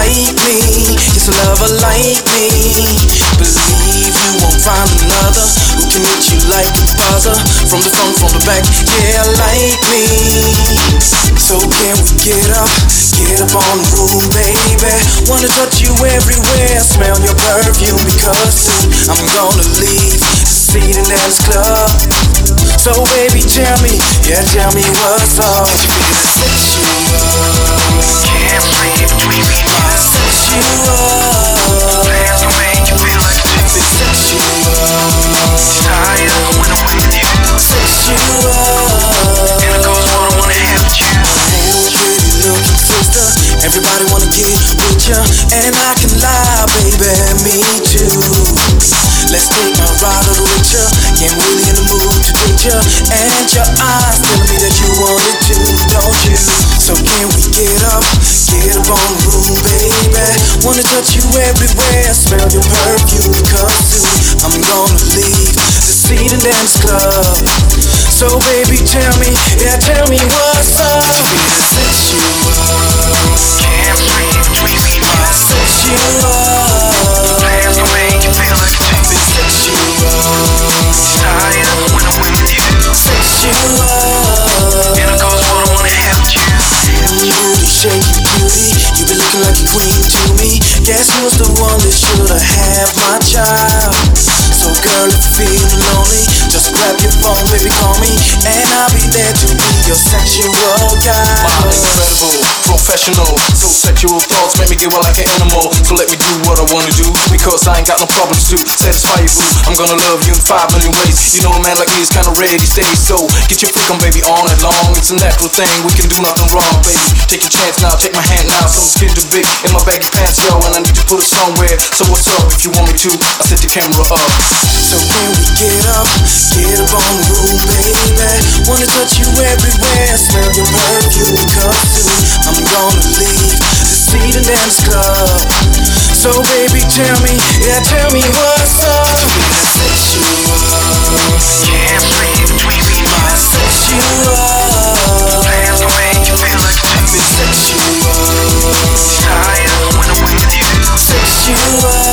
like me. Yes, a lover like me. Believe you won't find another who can hit you like a buzzer. From the front, from the back, yeah, like me. So can we get up, get up on the room, baby? Wanna touch you everywhere, smell your perfume because soon I'm gonna leave the seat in dance club. So baby, tell me, yeah, tell me what's up. Cause you feel everybody with ya, and I can lie, baby, me too. Let's take my ride a little richer, get really in the mood to date ya, and your eyes telling me that you want it too, don't you? So can we get up, get up on the room, baby? Wanna touch you everywhere, smell your perfume, cause soon I'm gonna leave the seat and dance club. So baby, tell me, yeah, tell me what's up. Feel sexual, Can't queen to me. Guess who's the one that shoulda have my child? So girl, if you're feeling lonely, just grab your phone, baby, call me, and I'll be there to be your sexual guide. Professional, so sexual thoughts make me get wild like an animal. So let me do what I wanna do, because I ain't got no problems to satisfy you. I'm gonna love you in five million ways. You know a man like me is kinda ready, steady, so get your freak on, baby, all night long. It's a natural thing, we can do nothing wrong, baby. Take your chance now, take my hand now. Something's getting too big in my baggy pants, yo, and I need to put it somewhere. So what's up if you want me to? I set the camera up. So can we get up, get up on the room, baby? Wanna touch you everywhere, smell your perfume, cause soon I'm gonna leave to see the dance club. So baby, tell me, yeah, tell me what's up. Can't breathe between me. I set you up. Plans the way you feel like I've been set you up. Tired when I'm with you. Set you up.